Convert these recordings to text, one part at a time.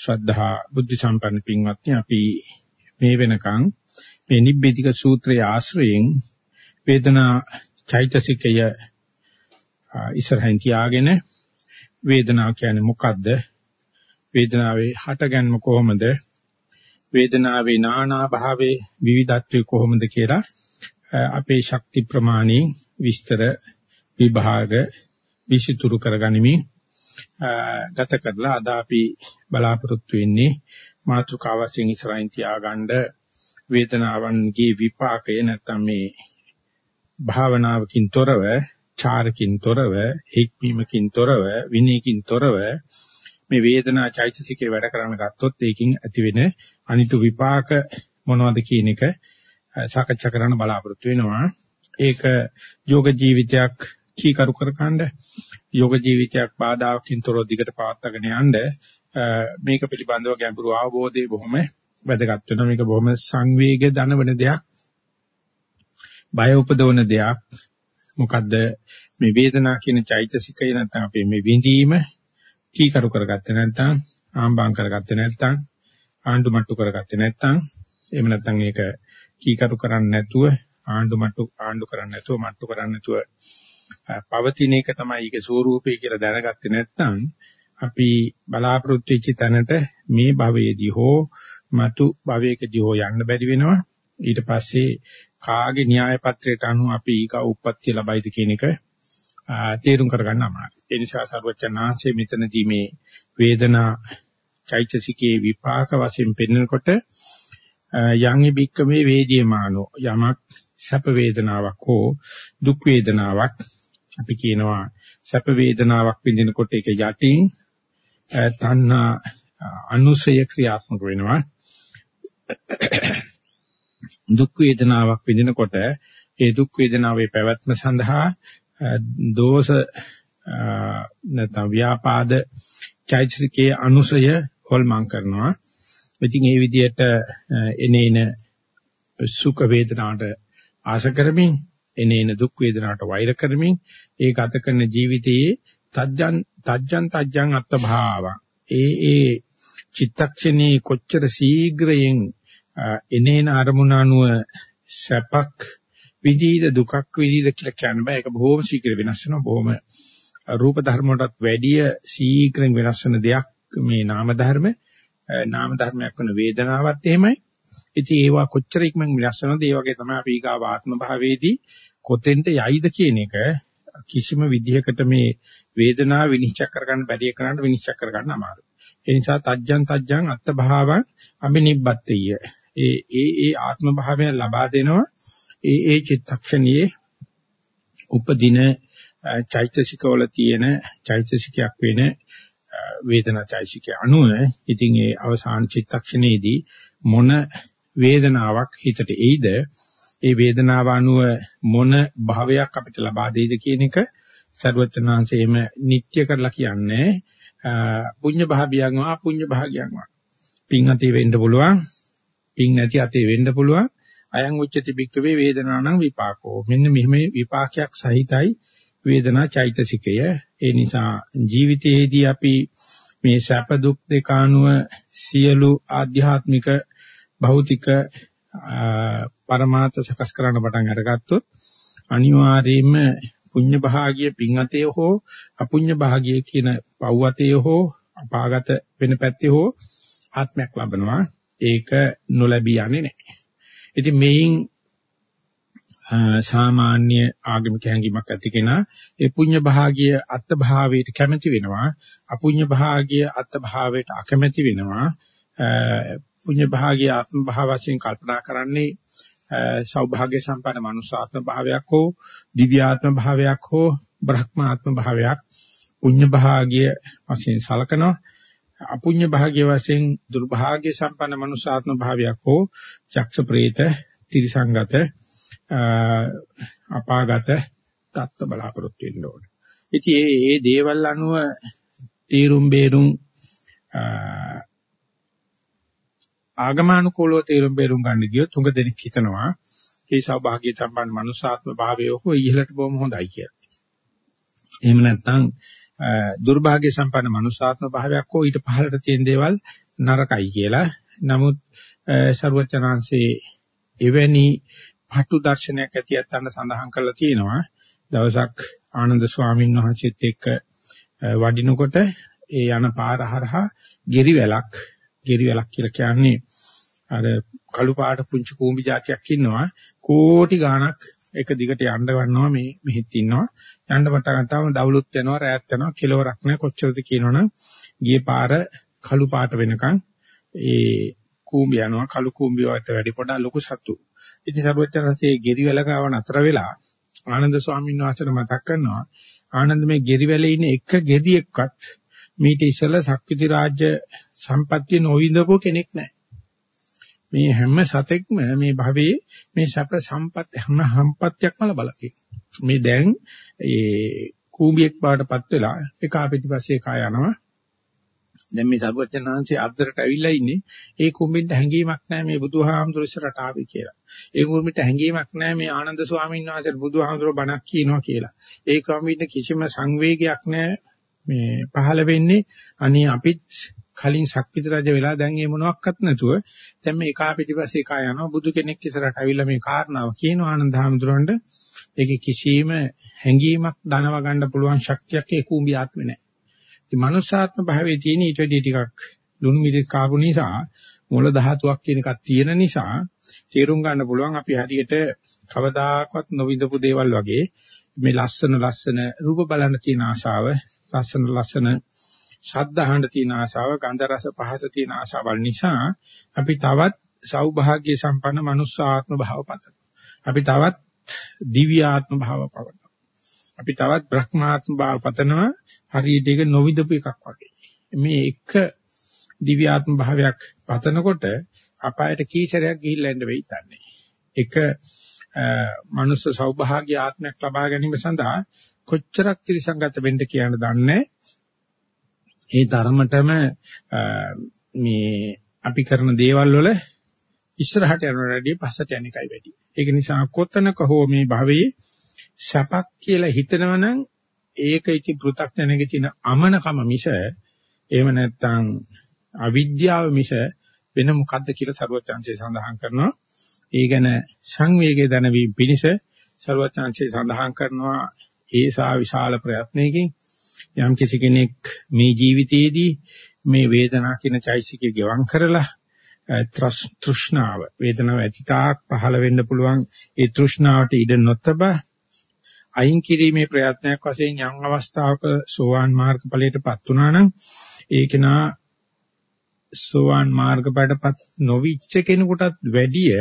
ශ්‍රද්ධා බුද්ධ සම්පන්න පින්වත්නි අපි මේ වෙනකන් මේ නිබ්බේධික සූත්‍රයේ ආශ්‍රයෙන් වේදනා චෛතසිකය ඉස්සරහින් තියාගෙන වේදනාව කියන්නේ මොකද්ද? වේදනාවේ හටගන්ම කොහොමද? වේදනාවේ නානා භාවයේ විවිධත්වය කොහොමද කියලා අපේ ශක්ති ප්‍රමාණී විස්තර විභාග විසිතුරු කරගනිමින් ගත කරලා අද අපි බලාපොරොත්තු වෙන්නේ මාතෘකාව වශයෙන් ඉස්සරහින් තියාගන්න වේදනාවන්ගේ විපාකය නැත්නම් මේ භාවනාවකින් තොරව චාරකින් තොරව හික්මීමකින් තොරව විනයකින් තොරව මේ වේදනා චෛතසිකේ වැඩ කරන්න ගත්තොත් ඒකින් ඇති වෙන අනිතු විපාක මොනවද කියන එක සාකච්ඡා කරන්න බලාපොරොත්තු වෙනවා. ඒක යෝග ජීවිතයක් කීකරු කරකණ්ඩ යෝග ජීවිතයක් බාධාකින් තොරව දිගට පවත්වාගෙන යන්න මේක පිළිබඳව ගැඹුරු අවබෝධය බොහොම වැදගත් වෙනවා. මේක බොහොම සංවේග දනවන දෙයක්. බය උපදවන දෙයක්. මොකද්ද? මේ වේදනා කියන චෛතසිකය නැත්නම් අපේ මේ විඳීම කීකරු කරගත්තේ නැත්නම් ආම්බාම් කරගත්තේ නැත්නම් ආණ්ඩු මට්ටු කරගත්තේ නැත්නම් එහෙම නැත්නම් ඒක කීකරු කරන්නේ නැතුව ආණ්ඩු මට්ටු ආණ්ඩු කරන්නේ නැතුව මට්ටු කරන්නේ නැතුව පවතින එක තමයි ඒකේ ස්වરૂපය කියලා දැනගත්තේ නැත්නම් අපි බලාපොරොත්තු වෙච්ච තැනට මේ භවයේදී හෝ මතු භවයකදී හෝ යන්න බැරි වෙනවා ඊට පස්සේ කාගේ න්‍යාය පත්‍රයට අනුව අපි ඊක උප්පත්ති ලබයිද කියන එක තේරුම් කරගන්න අමාරුයි. ඒ නිසා සර්වචනාංශයේ මෙතනදී මේ වේදනා චෛතසිකේ විපාක වශයෙන් පෙන්වනකොට යං බික්කමේ වේදීමානෝ යමක් සැප වේදනාවක් හෝ දුක් වේදනාවක් අපි කියනවා සැප වේදනාවක් විඳිනකොට ඒක යටින් තණ්හා අනුසය ක්‍රියාත්මක වෙනවා දුක් වේදනාවක් විඳිනකොට ඒ දුක් වේදනාවේ පැවැත්ම සඳහා දෝෂ නැත්නම් ව්‍යාපාද චෛතසිකයේ අනුසය හොල්මන් කරනවා. ඉතින් ඒ විදිහට එනේන සුඛ වේදනාවට ආශ කරමින් එනේන දුක් වේදනාවට වෛර කරමින් ඒ ගත කරන ජීවිතයේ තජ්ජන් තජ්ජන් තජ්ජන් අත්භාවං ඒ ඒ චිත්තක්ෂණේ කොච්චර ශීඝ්‍රයෙන් එනේන අරමුණ අනුව සැපක් විදීද දුකක් විදීද කියලා කියන්න බෑ. ඒක බොහොම ශීඝ්‍ර වෙනස් වෙනවා. බොහොම රූප ධර්ම වලටත් වැඩිය ශීඝ්‍රයෙන් වෙනස් වෙන දෙයක් මේ නාම ධර්ම. නාම ධර්මයක් වෙන වේදනාවත් එහෙමයි. ඉතින් ඒවා කොච්චර ඉක්මන් වෙනස් වෙනවද ඒ වගේ තමයි අපි ඊගාව ආත්ම භාවයේදී කොතෙන්ට යයිද කියන එක කිසිම විදිහකට මේ වේදනාව විනිශ්චය කරගන්න බැරි එකනට විනිශ්චය කරගන්න අමාරුයි. ඒ නිසා තජ්ජං තජ්ජං අත්ත භාවං අබිනිබ්බත්තේය. ඒ ඒ ඒ ආත්ම භාවය ලබා දෙනවා ඒ ඒ චිත්තක්ෂණයේ උපදින චෛතසිකවල තියෙන චෛතසිකයක් වෙන වේදනා චෛතසිකය අනුව ඉතින් ඒ අවසාන චිත්තක්ෂණයේදී මොන වේදනාවක් හිතට එයිද? ඒ වේදනාව අනුව මොන භාවයක් අපිට ලබා දෙයිද කියන එක සර්වචනාංශයේම නිත්‍ය කරලා කියන්නේ. පුඤ්ඤ භාවියන් වා පුඤ්ඤ භාගයන් වා. පින් අතේ වෙන්න පුළුවන්. පින් නැති අතේ වෙන්න පුළුවන්. අයං උච්චති බික්කවේ වේදනානම් විපාකෝ. මෙන්න මෙහෙම විපාකයක් සහිතයි වේදනා චෛතසිකය. ඒ නිසා ජීවිතයේදී අපි මේ සැප දුක් දෙක අනුව සියලු ආධ්‍යාත්මික භෞතික පරමාර්ථ සකස් කරන්න පටන් අරගත්තොත් අනිවාර්යයෙන්ම පුඤ්ඤ භාගිය පින් අතේ හෝ අපුඤ්ඤ භාගිය කියන පව් අතේ හෝ අපාගත වෙන පැත්තේ හෝ ආත්මයක් ලබනවා. ඒක නොලැබී යන්නේ නැහැ. ඉතින් මේන් සාමාන්‍ය ආගමික හැඟීමක් ඇති කෙනා ඒ පුඤ්ඤ භාගිය අත්ත් භාවයට කැමති වෙනවා. අපුඤ්ඤ භාගිය අත්ත් භාවයට අකමැති වෙනවා. පුඤ්ඤ භාගිය ආත්ම භාව වශයෙන් කල්පනා කරන්නේ සෞභාග්‍ය සම්පන්න මනුෂ්‍යාත්ම භාවයක් හෝ දිව්‍යාත්ම භාවයක් හෝ බ්‍රහ්මාත්ම භාවයක් පුඤ්ඤ භාගිය වශයෙන් සලකනවා අපුඤ්ඤ භාග්‍ය වශයෙන් දුර්භාග්‍ය සම්පන්න මනුෂ්‍යාත්ම භාවයක් හෝ චක්ෂ ප්‍රේත තිරිසංගත අපාගත தත්ත බලාපොරොත්තු වෙන්න ඕනේ. ඉතින් මේ මේ දේවල් අනුව තීරුම් බේරුම් ආගමානුකූලව තීරුම් බේරුම් ගන්න ගියොත් තුඟ දෙනෙක් හිතනවා මේ සෞභාග්‍ය සම්පන්න මනුෂ්‍යාත්ම භාවය හෝ ඉහළට බොහොම හොඳයි කියලා. එහෙම නැත්නම් දුර්භාග්‍ය සම්පන්න මනුෂ්‍යාත්ම භාවයක් හෝ ඊට පහළට තියෙන දේවල් නරකයි කියලා. නමුත් ਸਰවචනාංශේ එවැනි පටු දර්ශනයක් ඇතියත් අන්න සඳහන් කරලා තියෙනවා. දවසක් ආනන්ද ස්වාමීන් වහන්සේත් එක්ක වඩිනකොට ඒ යන පාර හරහා ගෙරි වැලක් ගෙරි වැලක් කියලා කියන්නේ. අර කළු පාට පුංචි කූඹි జాතියක් ඉන්නවා. කෝටි ගාණක් එක දිගට යන්න ගන්නවා මේ මෙහෙත් ඉන්නවා. යන්න පටන් ගත්තාම දවලුත් වෙනවා රැත් වෙනවා කිලවරක් නැහැ. කොච්චරද කියනවනම් ගියේ පාර කළු පාට වෙනකන් ඒ කූඹි යනවා. කළු කූඹි වලට වැඩි පොඩ ලොකු සතු. ඉතින් සරුවචනන්සේ ගෙරිවැල ගාව නතර වෙලා ආනන්ද ස්වාමීන් වහන්සේට මතක් කරනවා ආනන්ද මේ ගෙරිවැලේ ඉන්න එක ගෙඩියක්වත් මීට ඉස්සෙල්ලා ශක්තිති රාජ්‍ය සම්පත්තිය නොවිඳපු කෙනෙක් නැහැ. මේ හැම සතෙක්ම මේ භවයේ මේ සැප සම්පත් හැම සම්පත්තියක්ම ලබලා මේ දැන් ඒ කූඹියෙක් බාටපත් වෙලා එක පිටිපස්සේ කා යනවා. දැන් මේ සර්වඥාන්සේ අද්දරට ඇවිල්ලා ඉන්නේ. ඒ කුඹින්ට හැංගීමක් නැහැ මේ බුදුහාමුදුර ඉස්සරට ආවේ කියලා. ඒ කුඹින්ට හැංගීමක් නැහැ මේ ආනන්ද ස්වාමීන් වහන්සේ බුදුහාමුදුර බණක් කියනවා කියලා. ඒ කුඹින්ට කිසිම සංවේගයක් නැහැ. මේ පහළ වෙන්නේ අනේ අපිත් කලින් ශක්තිත රජ වෙලා දැන් මේ මොනවත් නැතුව දැන් මේ එකා පිටිපස්සේ එකා යනවා බුදු කෙනෙක් ඉස්සරහට අවිල්ලා මේ කාරණාව කියනවා ආනන්ද හැමතුරන්ට ඒකේ කිසිම හැඟීමක් දනව ගන්න පුළුවන් ශක්තියක් ඒ කුඹි ආත්මේ නැහැ. ඉතින් මනුෂ්‍යාත්ම භාවයේ තියෙන ඊට වැඩි ටිකක් ලුණු මිරිස් කාපු නිසා මොළ ධාතුවක් කියන එකක් තියෙන නිසා තේරුම් ගන්න පුළුවන් අපි හරියට කවදාකවත් නොවිඳපු දේවල් වගේ මේ ලස්සන ලස්සන රූප බලන්න තියෙන ආශාව ලස්සන ලස්සන ශබ්ද අහන්න තියෙන ආශාව, ගන්ධ රස පහස තියෙන ආශාවල් නිසා අපි තවත් සෞභාග්‍ය සම්පන්න මනුස්ස ආත්ම භාව පතනවා. අපි තවත් දිව්‍ය ආත්ම භාව පවනවා. අපි තවත් බ්‍රහ්මාත්ම භාව පතනවා හරියට ඒක නොවිදපු එකක් වගේ. මේ එක දිව්‍ය ආත්ම භාවයක් පතනකොට අපායට කීසරයක් ගිහිල්ලා එන්න වෙයි තන්නේ. එක මනුස්ස සෞභාග්‍ය ආත්මයක් ලබා ගැනීම සඳහා කොච්චරක් ත්‍රිසංගත වෙන්න කියන දන්නේ ඒ ධර්මතම මේ අපි කරන දේවල් වල ඉස්සරහට යනවට වැඩිය පස්සට යන එකයි වැඩි. ඒක නිසා කොතනක හෝ මේ භවයේ සැපක් කියලා හිතනවනම් ඒක ඉති පෘ탁ඥනෙගේ තියෙන අමනකම මිස එහෙම නැත්නම් අවිද්‍යාව මිස වෙන මොකද්ද කියලා සරුවචාන්සේ සඳහන් කරනවා. ඒ ගැන සංවේගය දැනවීම පිණිස සරුවචාන්සේ සඳහන් කරනවා ඒසා විශාල ප්‍රයත්නයකින් යම් කිසි කෙනෙක් මේ ජීවිතයේදී මේ වේදනා කියන චෛසිකය ගෙවම් කරලා තෘෂ්ණාව වේදනාව ඇතිතාක් පහළ වෙන්න පුළුවන් ඒ තෘෂ්ණාවට ඉඩ නොතබ අයින් කිරීමේ ප්‍රයත්නයක් වශයෙන් යම් අවස්ථාවක සෝවාන් මාර්ගඵලයටපත් වුණා නම් ඒක නා සෝවාන් මාර්ගඵලයටපත් නොවිච්ච කෙනෙකුටත් වැඩිය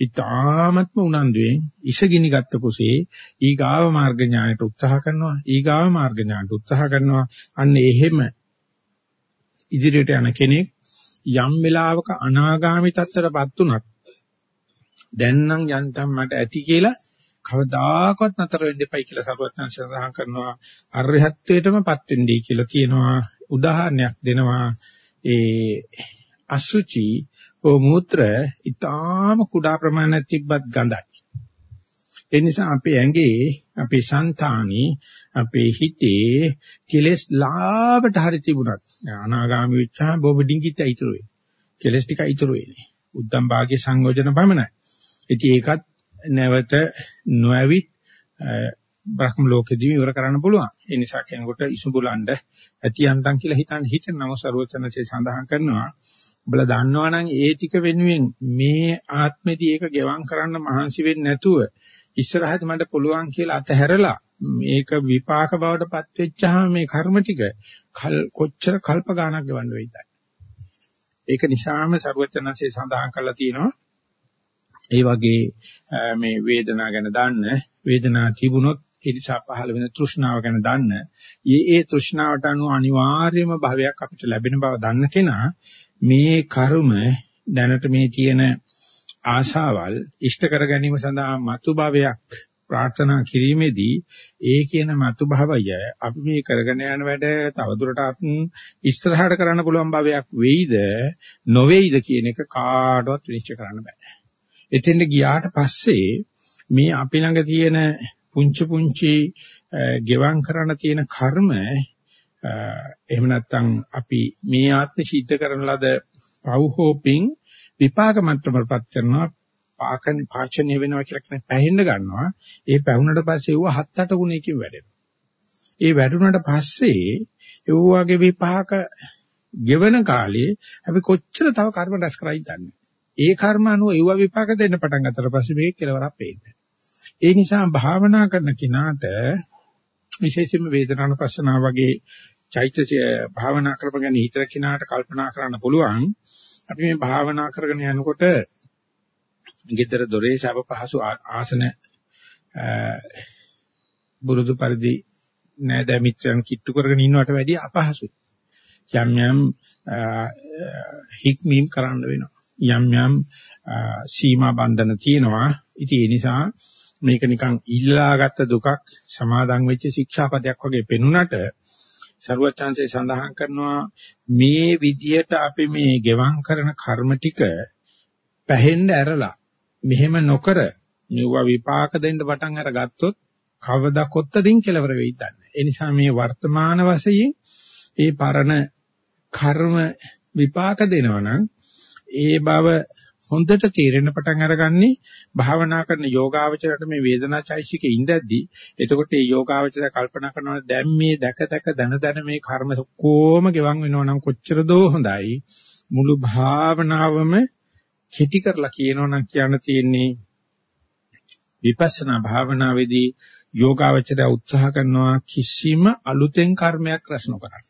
ඊ타මත්ම උනන්දුවෙන් ඉසගිනි ගත්ත කුසේ ඊගාව මාර්ග ඥානයට උත්සාහ කරනවා. ඊගාව මාර්ග ඥානයට උත්සාහ කරනවා. අන්න එහෙම ඉදිරියට යන කෙනෙක් යම් වෙලාවක අනාගාමි තත්ත්වයටපත් උනත් දැන් නම් යන්තම් මට ඇති කියලා කවදාකවත් නතර වෙන්න එපයි කියලා සරුවත්න සඳහන් කරනවා. අරහත්ත්වයටමපත් වෙන්නයි කියලා කියනවා. උදාහරණයක් දෙනවා. ඒ අසුචි ඕ මූත්‍ර ඊටාම කුඩා ප්‍රමාණයක් තිබ්බත් ගඳයි. ඒ නිසා අපේ ඇඟේ, අපේ సంతානි, අපේ හිතේ කෙලස් ලාවට හරි තිබුණත් අනාගාමි වෙච්චාම බොබ ඩිංගිත් ඉතුරු වෙයි. කෙලස් ටික ඉතුරු වෙන්නේ. උද්දම් භාගයේ සංයෝජන පමණයි. ඉතින් ඒකත් නැවත නොඇවිත් බ්‍රහ්ම ලෝකෙදී ඉවර කරන්න පුළුවන්. ඒ නිසා කෙනෙකුට ඉසුඹුලඬ ඇති අන්තම් කියලා හිතන්න හිතන නම සරුවචනසේ සඳහන් කරනවා. ඔබලා දන්නවනම් ඒ ටික වෙනුවෙන් මේ ආත්මෙදී ඒක ගෙවම් කරන්න මහන්සි වෙන්නේ නැතුව ඉස්සරහට මට පුළුවන් කියලා අතහැරලා මේක විපාක බවට පත් වෙච්චාම මේ කර්ම ටික කොච්චර කල්ප ගානක් ගෙවන්න වෙයිද ඒක නිසාම සරුවචනanse සඳහන් කරලා තියෙනවා ඒ වගේ මේ වේදනාව ගැන දන්න වේදනාව තිබුණොත් ඉරිසා පහළ වෙන තෘෂ්ණාව ගැන දන්න. ඒ ඒ තෘෂ්ණාවට අනුව අනිවාර්යම භවයක් අපිට ලැබෙන බව දන්න කෙනා මේ කර්ම දැනට මේ තියෙන ආශාවල් ඉෂ්ට කර ගැනීම සඳහා මතු භවයක් ප්‍රාර්ථනා කිරීමේදී ඒ කියන මතු භවය අපි මේ කරගෙන යන වැඩ තවදුරටත් ඉස්සරහට කරන්න පුළුවන් භවයක් වෙයිද නොවේයිද කියන එක කාටවත් විනිශ්චය කරන්න බෑ. එතෙන්ට ගියාට පස්සේ මේ අපි ළඟ තියෙන පුංචි පුංචි ගෙවම් කරන්න තියෙන කර්ම එහෙම නැත්නම් අපි මේ ආත්ම සිද්ධ කරන ලද පව් හෝපින් විපාක මට්ටමකටපත් කරනවා පාකන පාචනය වෙනවා කියලා කියන පැහෙන්න ගන්නවා. ඒ පැහුනට පස්සේ ඌව හත් අට ගුණයකින් වැඩෙනවා. ඒ වැඩුණාට පස්සේ ඒ වගේ විපාක ගෙවන කාලේ අපි කොච්චර තව කර්ම රැස් කරයිද දන්නේ. ඒ කර්ම අනුව ඒව විපාක දෙන්න පටන් ගත්තට පස්සේ මේක කෙලවරක් පේන්නේ. ඒ නිසා භාවනා කරන කෙනාට විශේෂයෙන්ම වේදනානුපස්සනාව වගේ චෛතසික භාවනා කරපගෙන හිතර කෙනාට කල්පනා කරන්න පුළුවන්. අපි මේ භාවනා කරගෙන යනකොට ගෙදර දොරේ සබ පහසු ආසන බුරුදු පරිදි නෑද මිත්‍රයන් කිට්ටු කරගෙන ඉන්නවට වැඩිය අපහසුයි. යම් යම් හික්මීම් කරන්න වෙනවා. යම් යම් සීමා බන්ධන තියෙනවා. ඉතින් ඒ නිසා මේක නිකන් ඉල්ලාගත්ත දුකක් සමාදන් වෙච්ච ශික්ෂාපදයක් වගේ පෙනුනට ਸਰුවචාන්සේ සඳහන් කරනවා මේ විදියට අපි මේ ගෙවම් කරන කර්ම ටික පැහෙන්න ඇරලා මෙහෙම නොකර මෙවුවා විපාක දෙන්න පටන් අරගත්තොත් කවදා කොත්තරින් කෙලවර වෙයිද දන්නේ. ඒ නිසා මේ වර්තමාන වශයෙන් ඒ පරණ කර්ම විපාක දෙනවනම් ඒ බව හොඳට තේරෙන්න පටන් අරගන්නේ භාවනා කරන යෝගාවචරයට මේ වේදනාචෛසිකේ ඉඳද්දි. එතකොට මේ යෝගාවචරය කල්පනා කරනවා දැන් මේ දැක දැක දන දන මේ කර්ම කොහොම ගෙවන් වෙනවනම් කොච්චර දෝ හොඳයි. මුළු භාවනාවම කෙටි කරලා කියනවනම් කියන්න තියෙන්නේ විපස්සනා භාවනාවේදී යෝගාවචරය උත්සාහ කරනවා කිසිම අලුතෙන් කර්මයක් රැස් නොකරන්න.